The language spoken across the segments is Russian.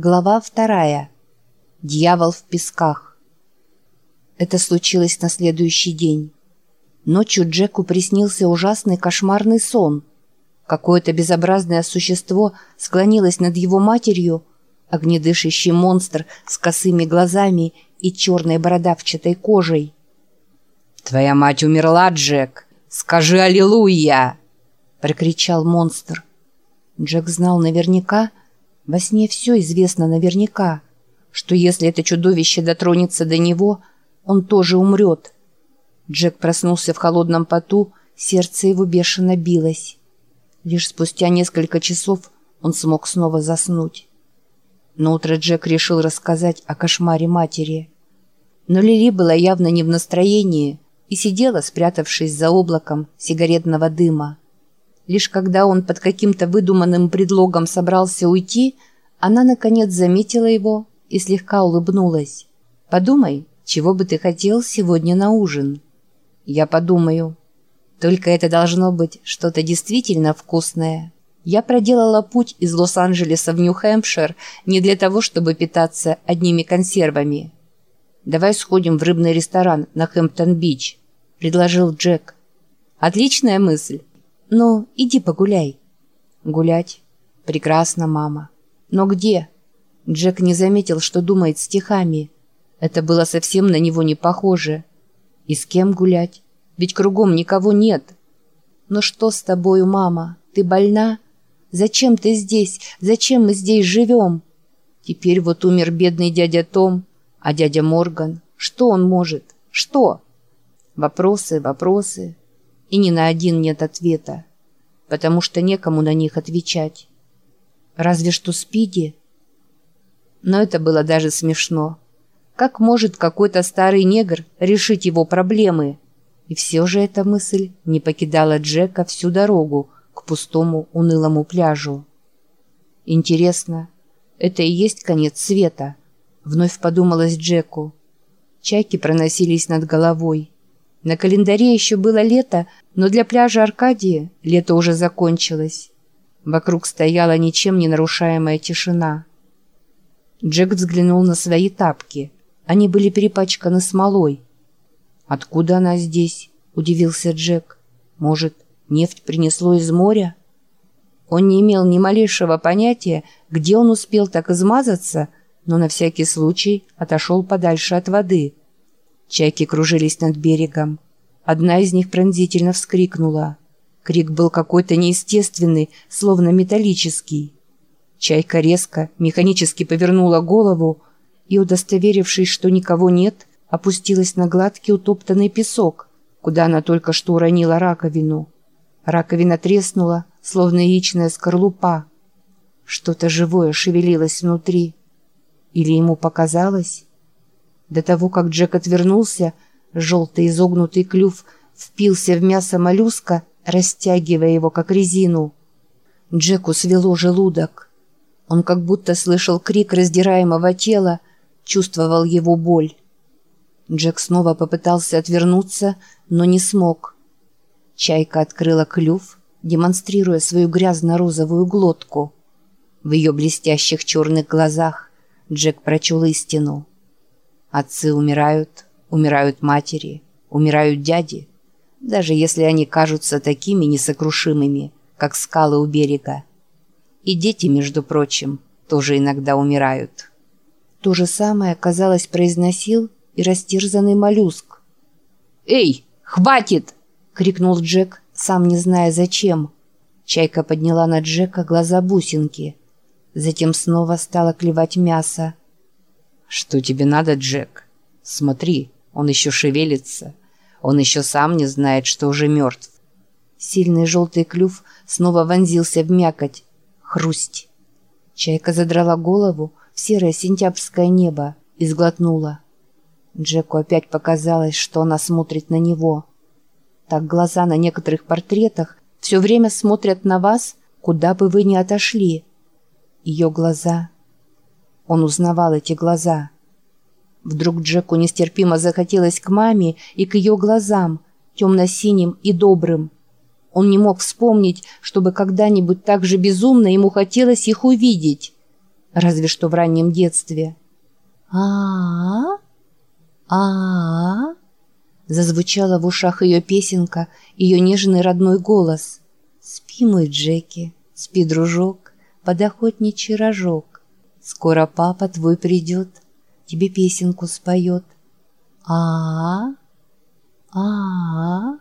Глава вторая. Дьявол в песках. Это случилось на следующий день. Ночью Джеку приснился ужасный кошмарный сон. Какое-то безобразное существо склонилось над его матерью, огнедышащий монстр с косыми глазами и черной бородавчатой кожей. «Твоя мать умерла, Джек! Скажи «Аллилуйя!» — прокричал монстр. Джек знал наверняка, во сне все известно наверняка, что если это чудовище дотронется до него, он тоже умрет. Джек проснулся в холодном поту, сердце его бешено билось. Лишь спустя несколько часов он смог снова заснуть. Но утро Джек решил рассказать о кошмаре матери. Но Лили была явно не в настроении и сидела, спрятавшись за облаком сигаретного дыма. Лишь когда он под каким-то выдуманным предлогом собрался уйти, она, наконец, заметила его и слегка улыбнулась. «Подумай, чего бы ты хотел сегодня на ужин?» «Я подумаю. Только это должно быть что-то действительно вкусное». Я проделала путь из Лос-Анджелеса в Нью-Хэмпшир не для того, чтобы питаться одними консервами. «Давай сходим в рыбный ресторан на Хэмптон-Бич», — предложил Джек. «Отличная мысль. «Ну, иди погуляй». «Гулять? Прекрасно, мама. Но где?» Джек не заметил, что думает стихами. Это было совсем на него не похоже. «И с кем гулять? Ведь кругом никого нет». «Но что с тобою, мама? Ты больна? Зачем ты здесь? Зачем мы здесь живем?» Теперь вот умер бедный дядя Том, а дядя Морган. Что он может? Что? Вопросы, вопросы и ни на один нет ответа, потому что некому на них отвечать. Разве что Спиди. Но это было даже смешно. Как может какой-то старый негр решить его проблемы? И все же эта мысль не покидала Джека всю дорогу к пустому унылому пляжу. Интересно, это и есть конец света? Вновь подумалось Джеку. Чайки проносились над головой. На календаре еще было лето, но для пляжа Аркадии лето уже закончилось. Вокруг стояла ничем не нарушаемая тишина. Джек взглянул на свои тапки. Они были перепачканы смолой. «Откуда она здесь?» – удивился Джек. «Может, нефть принесло из моря?» Он не имел ни малейшего понятия, где он успел так измазаться, но на всякий случай отошел подальше от воды – Чайки кружились над берегом. Одна из них пронзительно вскрикнула. Крик был какой-то неестественный, словно металлический. Чайка резко, механически повернула голову и, удостоверившись, что никого нет, опустилась на гладкий утоптанный песок, куда она только что уронила раковину. Раковина треснула, словно яичная скорлупа. Что-то живое шевелилось внутри. Или ему показалось? До того, как Джек отвернулся, желтый изогнутый клюв впился в мясо моллюска, растягивая его, как резину. Джеку свело желудок. Он как будто слышал крик раздираемого тела, чувствовал его боль. Джек снова попытался отвернуться, но не смог. Чайка открыла клюв, демонстрируя свою грязно-розовую глотку. В ее блестящих черных глазах Джек прочел истину. Отцы умирают, умирают матери, умирают дяди, даже если они кажутся такими несокрушимыми, как скалы у берега. И дети, между прочим, тоже иногда умирают. То же самое, казалось, произносил и растерзанный моллюск. «Эй, хватит!» — крикнул Джек, сам не зная зачем. Чайка подняла на Джека глаза бусинки. Затем снова стала клевать мясо. «Что тебе надо, Джек? Смотри, он еще шевелится. Он еще сам не знает, что уже мертв». Сильный желтый клюв снова вонзился в мякоть. Хрусть. Чайка задрала голову в серое сентябрьское небо и сглотнула. Джеку опять показалось, что она смотрит на него. Так глаза на некоторых портретах все время смотрят на вас, куда бы вы ни отошли. Ее глаза он узнавал эти глаза. Вдруг Джеку нестерпимо захотелось к маме и к ее глазам, темно-синим и добрым. Он не мог вспомнить, чтобы когда-нибудь так же безумно ему хотелось их увидеть. разве что в раннем детстве. а а а Зазвучала в ушах ее песенка, ее нежный родной голос. «Спи, мой Джеки, спи, дружок, под охотничий рожок. Скоро папа твой придет, тебе песенку споет. а а а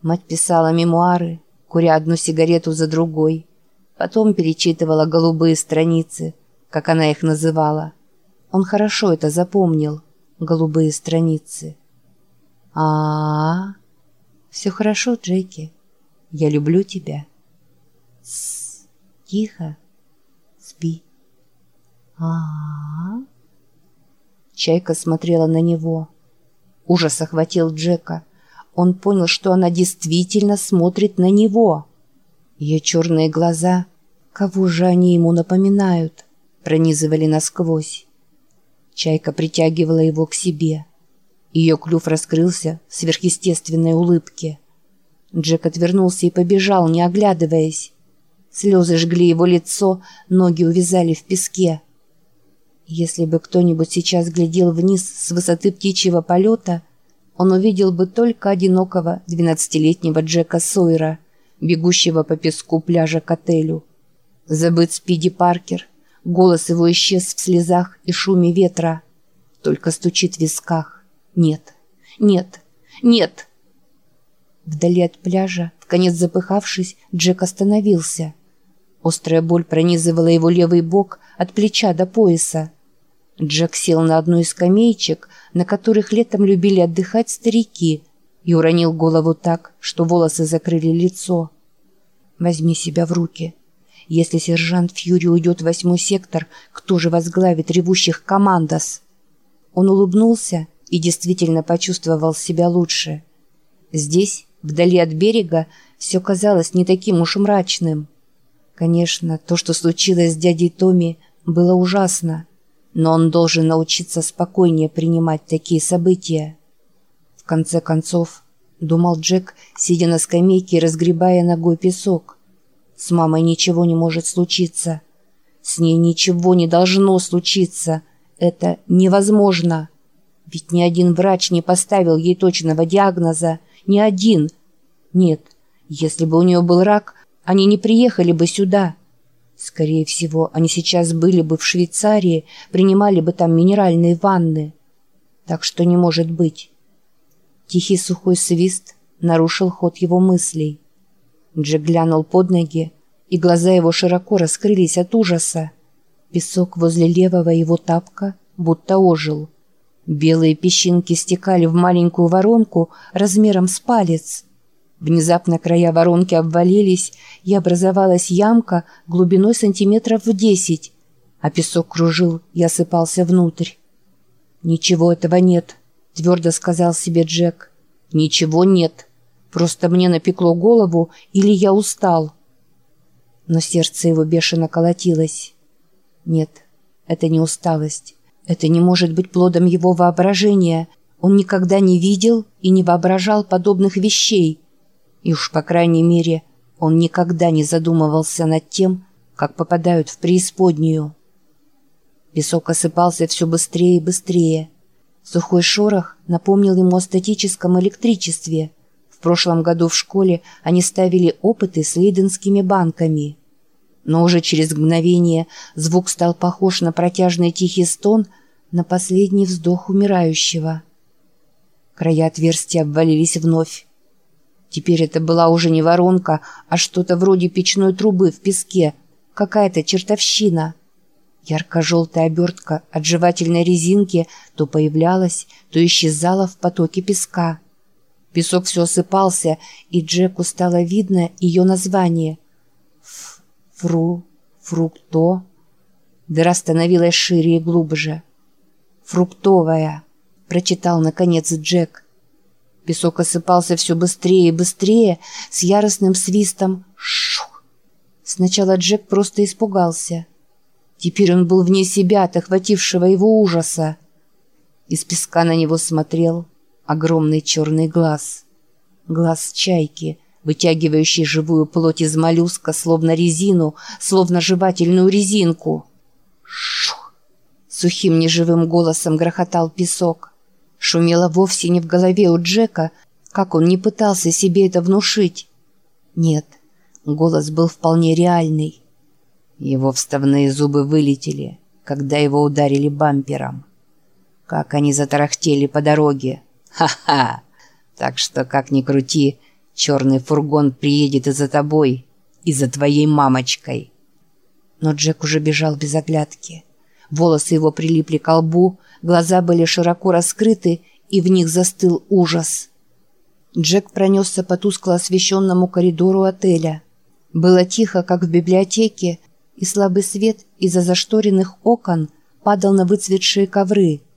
Мать писала мемуары, куря одну сигарету за другой. Потом перечитывала голубые страницы, как она их называла. Он хорошо это запомнил, голубые страницы. а а, -а. Все хорошо, Джеки. Я люблю тебя. С тихо. Спи. А Чайка смотрела на него. Ужас охватил Джека. Он понял, что она действительно смотрит на него. Ее черные глаза, кого же они ему напоминают, пронизывали насквозь. Чайка притягивала его к себе. Ее клюв раскрылся в сверхъестественной улыбке. Джек отвернулся и побежал, не оглядываясь. Слезы жгли его лицо, ноги увязали в песке. Если бы кто-нибудь сейчас глядел вниз с высоты птичьего полета, он увидел бы только одинокого двенадцатилетнего Джека Сойера, бегущего по песку пляжа к отелю. Забыт Спиди Паркер, голос его исчез в слезах и шуме ветра. Только стучит в висках. Нет, нет, нет! Вдали от пляжа, в конец запыхавшись, Джек остановился. Острая боль пронизывала его левый бок от плеча до пояса. Джек сел на одну из скамеечек, на которых летом любили отдыхать старики, и уронил голову так, что волосы закрыли лицо. «Возьми себя в руки. Если сержант Фьюри уйдет в восьмой сектор, кто же возглавит ревущих командос?» Он улыбнулся и действительно почувствовал себя лучше. Здесь, Вдали от берега все казалось не таким уж мрачным. Конечно, то, что случилось с дядей Томи, было ужасно, но он должен научиться спокойнее принимать такие события. В конце концов, думал Джек, сидя на скамейке и разгребая ногой песок. С мамой ничего не может случиться. С ней ничего не должно случиться. Это невозможно. Ведь ни один врач не поставил ей точного диагноза, ни один. Нет, если бы у нее был рак, они не приехали бы сюда. Скорее всего, они сейчас были бы в Швейцарии, принимали бы там минеральные ванны. Так что не может быть. Тихий сухой свист нарушил ход его мыслей. Джек глянул под ноги, и глаза его широко раскрылись от ужаса. Песок возле левого его тапка будто ожил. Белые песчинки стекали в маленькую воронку размером с палец. Внезапно края воронки обвалились, и образовалась ямка глубиной сантиметров в десять, а песок кружил и осыпался внутрь. «Ничего этого нет», — твердо сказал себе Джек. «Ничего нет. Просто мне напекло голову или я устал». Но сердце его бешено колотилось. «Нет, это не усталость. Это не может быть плодом его воображения. Он никогда не видел и не воображал подобных вещей. И уж, по крайней мере, он никогда не задумывался над тем, как попадают в преисподнюю. Песок осыпался все быстрее и быстрее. Сухой шорох напомнил ему о статическом электричестве. В прошлом году в школе они ставили опыты с лейденскими банками. Но уже через мгновение звук стал похож на протяжный тихий стон – на последний вздох умирающего. Края отверстия обвалились вновь. Теперь это была уже не воронка, а что-то вроде печной трубы в песке, какая-то чертовщина. Ярко-желтая обертка от жевательной резинки то появлялась, то исчезала в потоке песка. Песок все осыпался, и Джеку стало видно ее название. Ф Фру... Фрукто... Дыра становилась шире и глубже. «Фруктовая», – прочитал наконец Джек. Песок осыпался все быстрее и быстрее, с яростным свистом «шух». Сначала Джек просто испугался. Теперь он был вне себя от охватившего его ужаса. Из песка на него смотрел огромный черный глаз. Глаз чайки, вытягивающий живую плоть из моллюска, словно резину, словно жевательную резинку – Шух! Сухим неживым голосом грохотал песок. Шумело вовсе не в голове у Джека, как он не пытался себе это внушить. Нет, голос был вполне реальный. Его вставные зубы вылетели, когда его ударили бампером. Как они затарахтели по дороге. Ха-ха! Так что, как ни крути, черный фургон приедет и за тобой, и за твоей мамочкой. Но Джек уже бежал без оглядки. Волосы его прилипли к лбу, глаза были широко раскрыты, и в них застыл ужас. Джек пронесся по тускло освещенному коридору отеля. Было тихо, как в библиотеке, и слабый свет из-за зашторенных окон падал на выцветшие ковры –